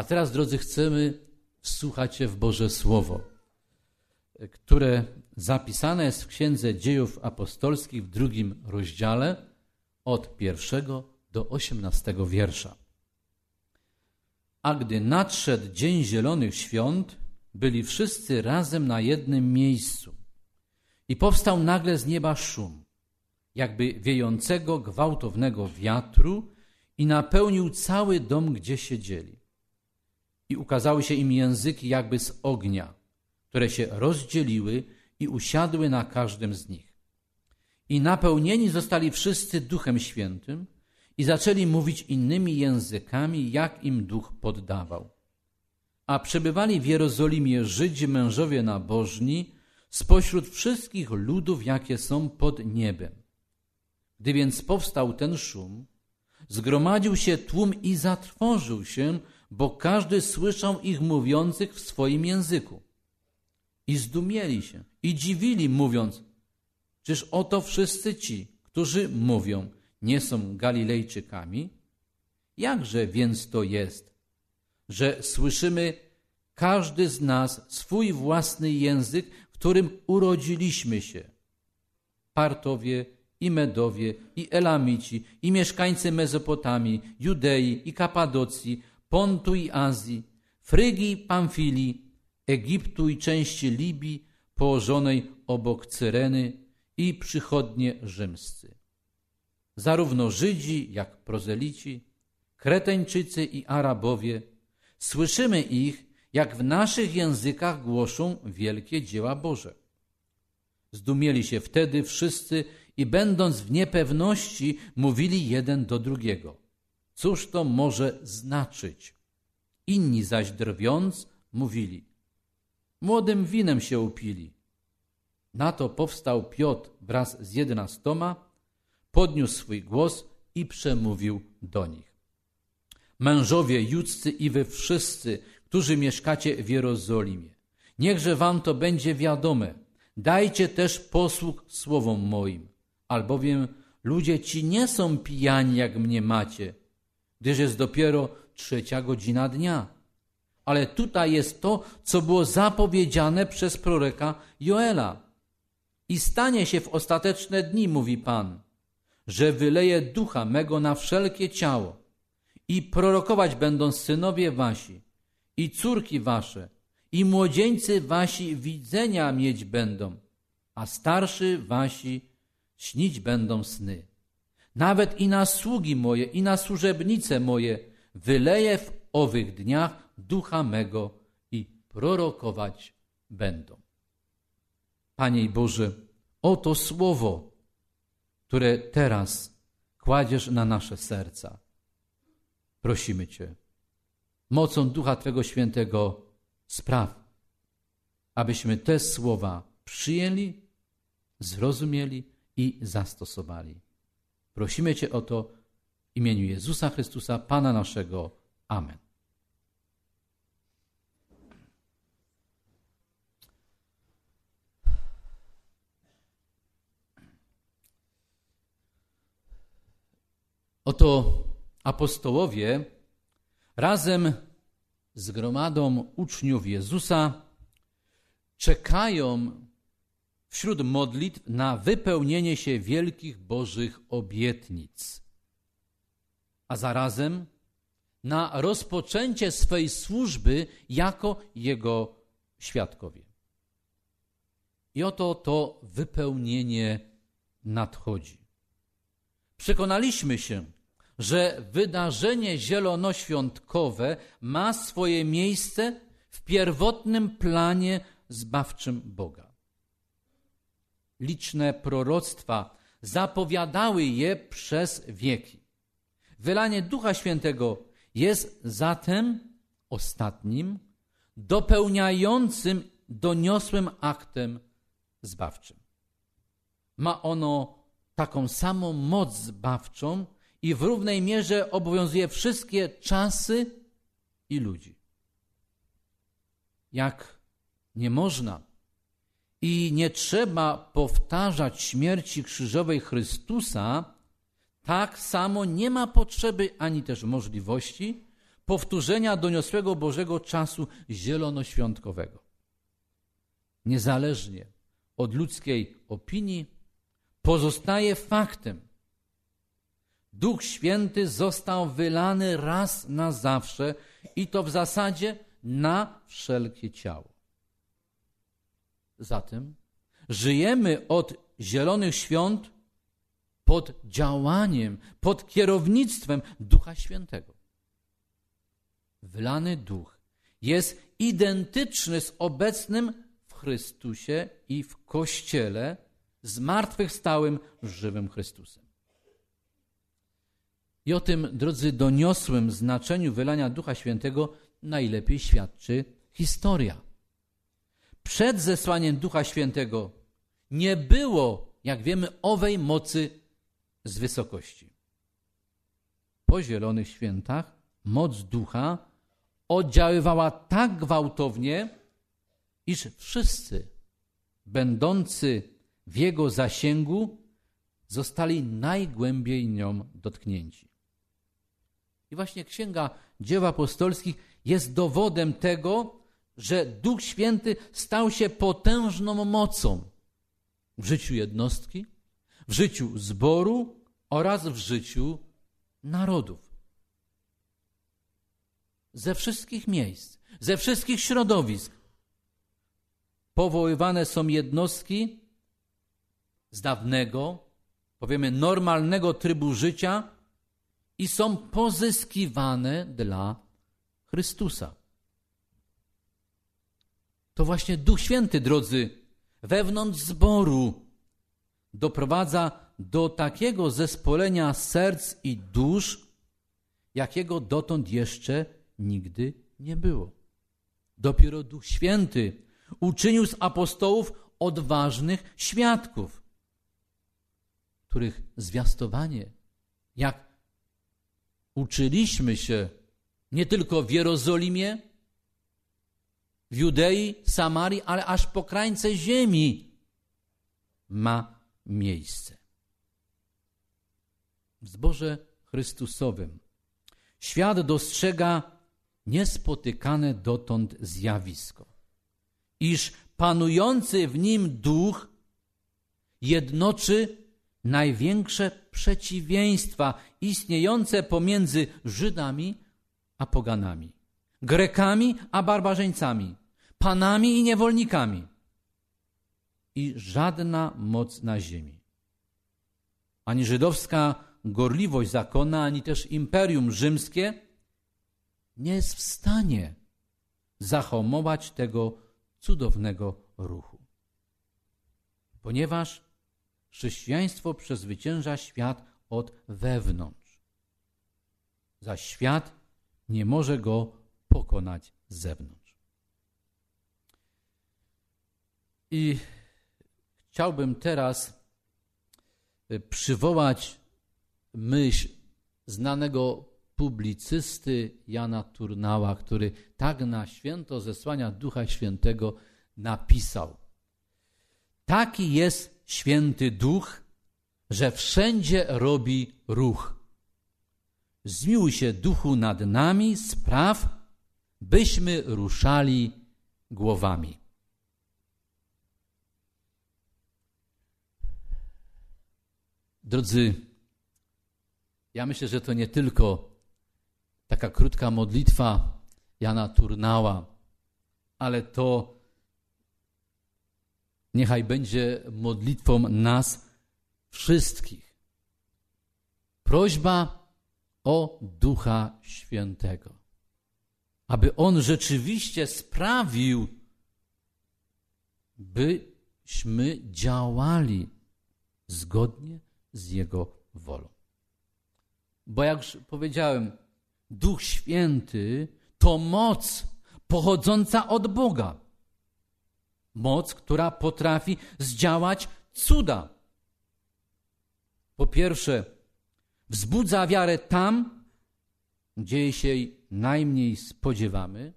A teraz, drodzy, chcemy wsłuchać się w Boże Słowo, które zapisane jest w Księdze Dziejów Apostolskich w drugim rozdziale od pierwszego do osiemnastego wiersza. A gdy nadszedł Dzień Zielonych Świąt, byli wszyscy razem na jednym miejscu. I powstał nagle z nieba szum, jakby wiejącego gwałtownego wiatru i napełnił cały dom, gdzie siedzieli. I ukazały się im języki jakby z ognia, które się rozdzieliły i usiadły na każdym z nich. I napełnieni zostali wszyscy Duchem Świętym i zaczęli mówić innymi językami, jak im Duch poddawał. A przebywali w Jerozolimie Żydzi mężowie nabożni spośród wszystkich ludów, jakie są pod niebem. Gdy więc powstał ten szum, zgromadził się tłum i zatrwożył się, bo każdy słyszał ich mówiących w swoim języku. I zdumieli się i dziwili, mówiąc, czyż oto wszyscy ci, którzy mówią, nie są Galilejczykami? Jakże więc to jest, że słyszymy każdy z nas swój własny język, w którym urodziliśmy się? Partowie i Medowie, i Elamici, i mieszkańcy Mezopotamii, Judei i Kapadocji, Pontu i Azji, Frygii, Pamfilii, Egiptu i części Libii położonej obok Cyreny i przychodnie rzymscy. Zarówno Żydzi, jak prozelici, Kreteńczycy i Arabowie, słyszymy ich, jak w naszych językach głoszą wielkie dzieła Boże. Zdumieli się wtedy wszyscy i będąc w niepewności, mówili jeden do drugiego. Cóż to może znaczyć? Inni zaś drwiąc, mówili. Młodym winem się upili. Na to powstał Piotr wraz z jedenastoma, podniósł swój głos i przemówił do nich. Mężowie judzcy i wy wszyscy, którzy mieszkacie w Jerozolimie, niechże wam to będzie wiadome. Dajcie też posług słowom moim, albowiem ludzie ci nie są pijani, jak mnie macie, gdyż jest dopiero trzecia godzina dnia. Ale tutaj jest to, co było zapowiedziane przez proroka Joela. I stanie się w ostateczne dni, mówi Pan, że wyleje ducha mego na wszelkie ciało i prorokować będą synowie wasi i córki wasze i młodzieńcy wasi widzenia mieć będą, a starszy wasi śnić będą sny. Nawet i na sługi moje, i na służebnice moje wyleję w owych dniach ducha mego i prorokować będą. Panie Boże, oto słowo, które teraz kładziesz na nasze serca. Prosimy Cię, mocą Ducha Twego Świętego spraw, abyśmy te słowa przyjęli, zrozumieli i zastosowali. Prosimy Cię o to w imieniu Jezusa Chrystusa, Pana naszego. Amen. Oto apostołowie razem z gromadą uczniów Jezusa czekają wśród modlitw na wypełnienie się wielkich Bożych obietnic, a zarazem na rozpoczęcie swej służby jako Jego świadkowie. I oto to wypełnienie nadchodzi. Przekonaliśmy się, że wydarzenie zielonoświątkowe ma swoje miejsce w pierwotnym planie zbawczym Boga. Liczne proroctwa zapowiadały je przez wieki. Wylanie Ducha Świętego jest zatem ostatnim, dopełniającym, doniosłym aktem zbawczym. Ma ono taką samą moc zbawczą i w równej mierze obowiązuje wszystkie czasy i ludzi. Jak nie można i nie trzeba powtarzać śmierci krzyżowej Chrystusa, tak samo nie ma potrzeby ani też możliwości powtórzenia doniosłego Bożego czasu zielonoświątkowego. Niezależnie od ludzkiej opinii, pozostaje faktem. Duch Święty został wylany raz na zawsze i to w zasadzie na wszelkie ciało. Zatem żyjemy od zielonych świąt pod działaniem, pod kierownictwem Ducha Świętego. Wylany Duch jest identyczny z obecnym w Chrystusie i w Kościele, zmartwychwstałym, żywym Chrystusem. I o tym, drodzy, doniosłym znaczeniu wylania Ducha Świętego najlepiej świadczy historia. Przed zesłaniem Ducha Świętego nie było, jak wiemy, owej mocy z wysokości. Po zielonych świętach moc ducha oddziaływała tak gwałtownie, iż wszyscy będący w jego zasięgu zostali najgłębiej nią dotknięci. I właśnie Księga Dzieł Apostolskich jest dowodem tego, że Duch Święty stał się potężną mocą w życiu jednostki, w życiu zboru oraz w życiu narodów. Ze wszystkich miejsc, ze wszystkich środowisk powoływane są jednostki z dawnego, powiemy, normalnego trybu życia i są pozyskiwane dla Chrystusa. To właśnie Duch Święty, drodzy, wewnątrz zboru doprowadza do takiego zespolenia serc i dusz, jakiego dotąd jeszcze nigdy nie było. Dopiero Duch Święty uczynił z apostołów odważnych świadków, których zwiastowanie, jak uczyliśmy się nie tylko w Jerozolimie, w Judei, Samarii, ale aż po krańce ziemi ma miejsce. W zborze Chrystusowym świat dostrzega niespotykane dotąd zjawisko, iż panujący w nim duch jednoczy największe przeciwieństwa istniejące pomiędzy Żydami a poganami, Grekami a barbarzyńcami, panami i niewolnikami. I żadna moc na ziemi. Ani żydowska gorliwość zakona, ani też imperium rzymskie nie jest w stanie zahamować tego cudownego ruchu. Ponieważ chrześcijaństwo przezwycięża świat od wewnątrz, zaś świat nie może go pokonać z zewnątrz. I chciałbym teraz y, przywołać myśl znanego publicysty Jana Turnała, który tak na święto zesłania Ducha Świętego napisał. Taki jest święty Duch, że wszędzie robi ruch. Zmiłuj się Duchu nad nami, spraw, byśmy ruszali głowami. Drodzy, ja myślę, że to nie tylko taka krótka modlitwa Jana Turnała, ale to niechaj będzie modlitwą nas wszystkich. Prośba o Ducha Świętego, aby On rzeczywiście sprawił, byśmy działali zgodnie z Jego wolą. Bo jak już powiedziałem, Duch Święty to moc pochodząca od Boga. Moc, która potrafi zdziałać cuda. Po pierwsze, wzbudza wiarę tam, gdzie się jej najmniej spodziewamy,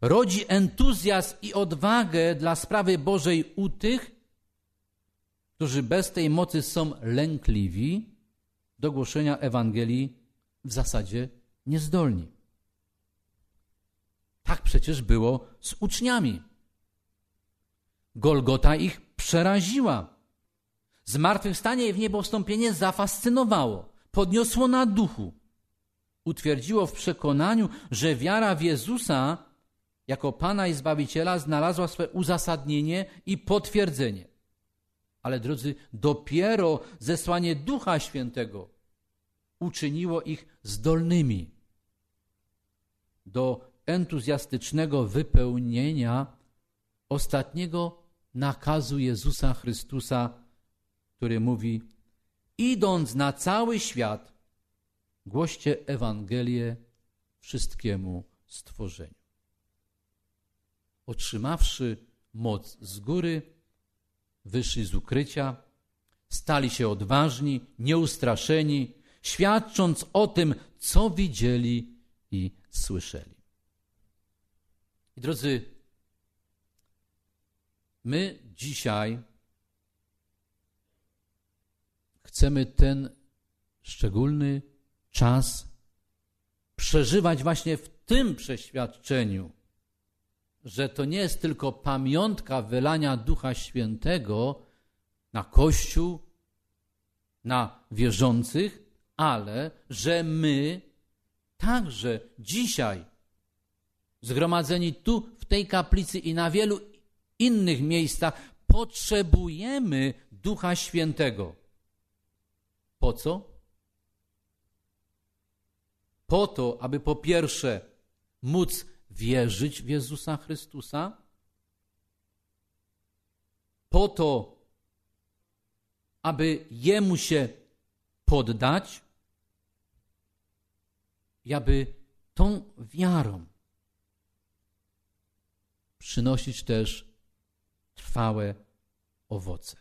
rodzi entuzjazm i odwagę dla sprawy Bożej u tych, którzy bez tej mocy są lękliwi do głoszenia Ewangelii w zasadzie niezdolni. Tak przecież było z uczniami. Golgota ich przeraziła. Zmartwychwstanie i w niebo wstąpienie zafascynowało, podniosło na duchu. Utwierdziło w przekonaniu, że wiara w Jezusa jako Pana i Zbawiciela znalazła swe uzasadnienie i potwierdzenie. Ale drodzy, dopiero zesłanie Ducha Świętego uczyniło ich zdolnymi do entuzjastycznego wypełnienia ostatniego nakazu Jezusa Chrystusa, który mówi: Idąc na cały świat, głoście Ewangelię wszystkiemu stworzeniu. Otrzymawszy moc z góry, wyszli z ukrycia, stali się odważni, nieustraszeni, świadcząc o tym, co widzieli i słyszeli. I drodzy, my dzisiaj chcemy ten szczególny czas przeżywać właśnie w tym przeświadczeniu, że to nie jest tylko pamiątka wylania Ducha Świętego na Kościół, na wierzących, ale że my także dzisiaj, zgromadzeni tu, w tej kaplicy i na wielu innych miejscach, potrzebujemy Ducha Świętego. Po co? Po to, aby po pierwsze móc wierzyć w Jezusa Chrystusa, po to, aby Jemu się poddać i aby tą wiarą przynosić też trwałe owoce.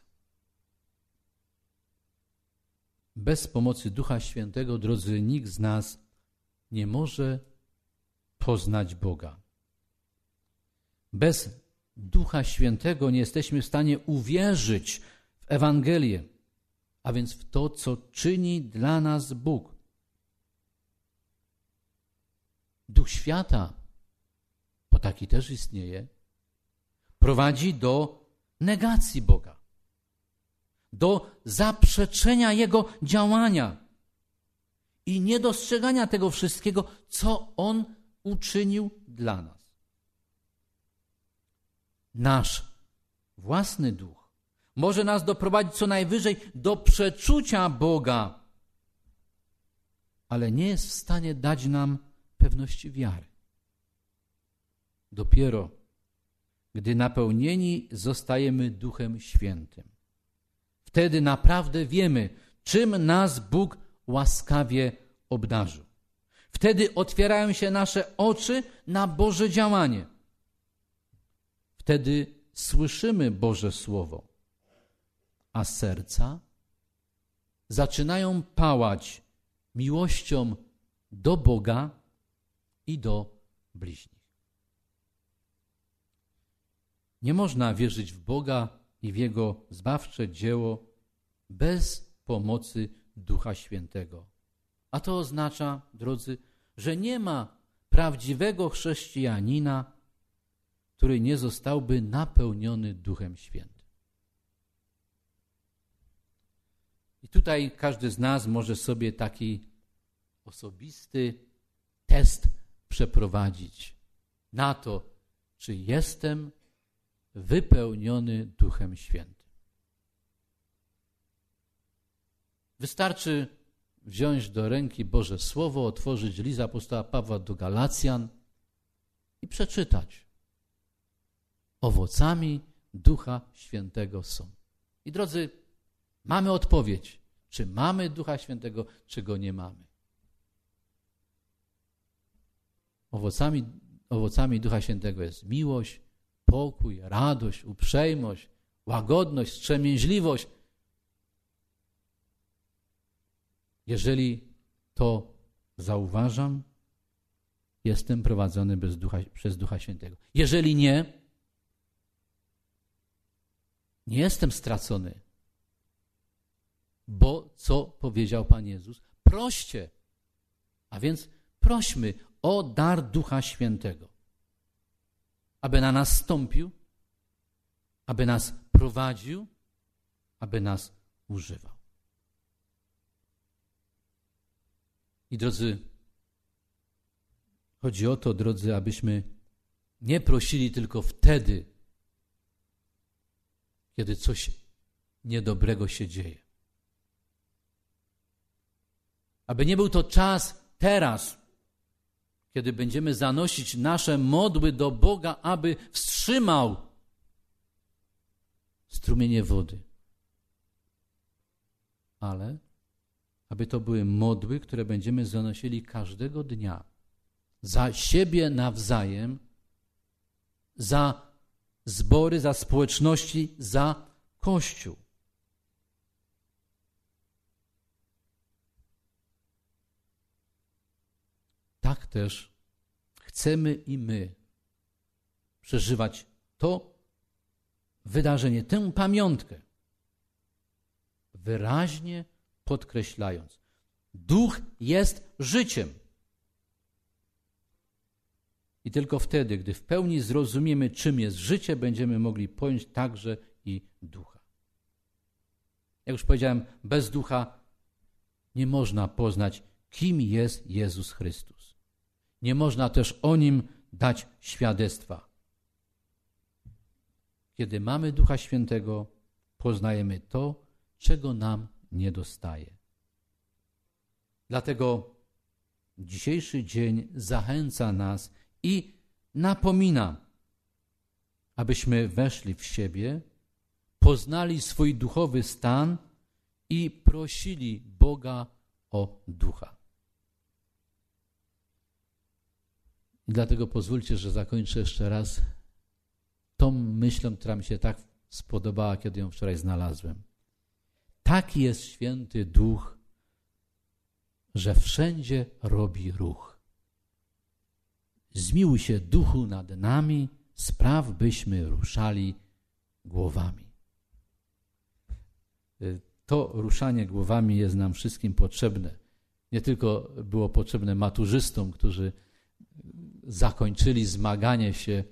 Bez pomocy Ducha Świętego, drodzy, nikt z nas nie może poznać Boga. Bez Ducha Świętego nie jesteśmy w stanie uwierzyć w Ewangelię, a więc w to, co czyni dla nas Bóg. Duch świata, bo taki też istnieje, prowadzi do negacji Boga, do zaprzeczenia Jego działania i niedostrzegania tego wszystkiego, co On uczynił dla nas. Nasz własny duch może nas doprowadzić co najwyżej do przeczucia Boga, ale nie jest w stanie dać nam pewności wiary. Dopiero gdy napełnieni zostajemy Duchem Świętym, wtedy naprawdę wiemy, czym nas Bóg łaskawie obdarzył. Wtedy otwierają się nasze oczy na Boże działanie. Wtedy słyszymy Boże Słowo, a serca zaczynają pałać miłością do Boga i do bliźnich. Nie można wierzyć w Boga i w Jego zbawcze dzieło bez pomocy Ducha Świętego. A to oznacza, drodzy, że nie ma prawdziwego chrześcijanina, który nie zostałby napełniony Duchem Świętym. I tutaj każdy z nas może sobie taki osobisty test przeprowadzić na to, czy jestem wypełniony Duchem Świętym. Wystarczy wziąć do ręki Boże Słowo, otworzyć list apostoła Pawła do Galacjan i przeczytać. Owocami Ducha Świętego są. I drodzy, mamy odpowiedź, czy mamy Ducha Świętego, czy go nie mamy. Owocami, owocami Ducha Świętego jest miłość, pokój, radość, uprzejmość, łagodność, strzemięźliwość, Jeżeli to zauważam, jestem prowadzony ducha, przez Ducha Świętego. Jeżeli nie, nie jestem stracony. Bo co powiedział Pan Jezus? Proście. A więc prośmy o dar Ducha Świętego. aby na nas stąpił, aby nas prowadził, aby nas używał. I drodzy, chodzi o to, drodzy, abyśmy nie prosili tylko wtedy, kiedy coś niedobrego się dzieje. Aby nie był to czas teraz, kiedy będziemy zanosić nasze modły do Boga, aby wstrzymał strumienie wody. Ale aby to były modły, które będziemy zanosili każdego dnia za siebie nawzajem, za zbory, za społeczności, za Kościół. Tak też chcemy i my przeżywać to wydarzenie, tę pamiątkę, wyraźnie podkreślając: Duch jest życiem. I tylko wtedy, gdy w pełni zrozumiemy, czym jest życie, będziemy mogli pojąć także i ducha. Jak już powiedziałem, bez ducha nie można poznać, kim jest Jezus Chrystus. Nie można też o nim dać świadectwa. Kiedy mamy Ducha Świętego, poznajemy to, czego nam nie dostaje. Dlatego dzisiejszy dzień zachęca nas i napomina, abyśmy weszli w siebie, poznali swój duchowy stan i prosili Boga o ducha. I dlatego pozwólcie, że zakończę jeszcze raz tą myślą, która mi się tak spodobała, kiedy ją wczoraj znalazłem. Taki jest święty duch, że wszędzie robi ruch. Zmiłuj się duchu nad nami, spraw byśmy ruszali głowami. Y, to ruszanie głowami jest nam wszystkim potrzebne. Nie tylko było potrzebne maturzystom, którzy zakończyli zmaganie się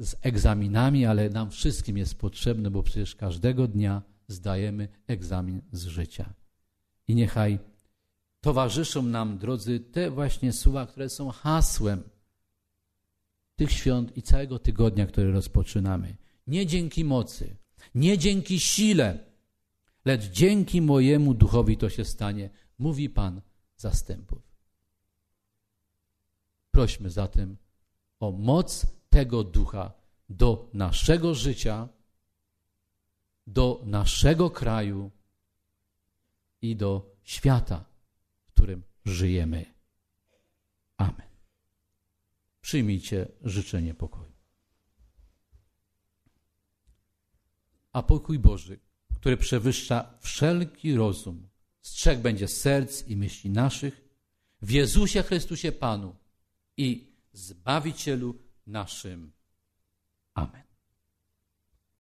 z egzaminami, ale nam wszystkim jest potrzebne, bo przecież każdego dnia zdajemy egzamin z życia. I niechaj towarzyszą nam, drodzy, te właśnie słowa, które są hasłem tych świąt i całego tygodnia, który rozpoczynamy. Nie dzięki mocy, nie dzięki sile, lecz dzięki mojemu duchowi to się stanie, mówi Pan zastępów. Prośmy zatem o moc tego ducha do naszego życia, do naszego kraju i do świata, w którym żyjemy. Amen. Przyjmijcie życzenie pokoju. A pokój Boży, który przewyższa wszelki rozum, strzeg będzie serc i myśli naszych w Jezusie Chrystusie Panu i Zbawicielu naszym. Amen.